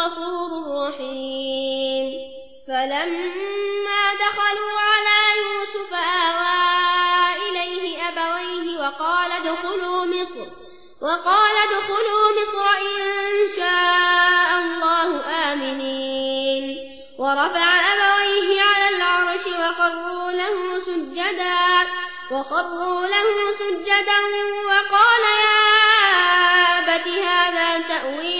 الغفور الرحيم. فلما دخلوا على يوسف آوى إليه أبويه وقال ادخلوا مصر وقال ادخلوا مصر إن شاء الله آمنين. ورفع أبويه على العرش وخروا له سجدا وخروا له سجدا وقال يا أبت هذا تأويل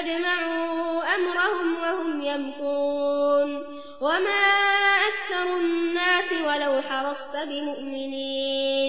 أجمعوا أمرهم وهم يمكون وما أكثر الناس ولو حرصت بمؤمنين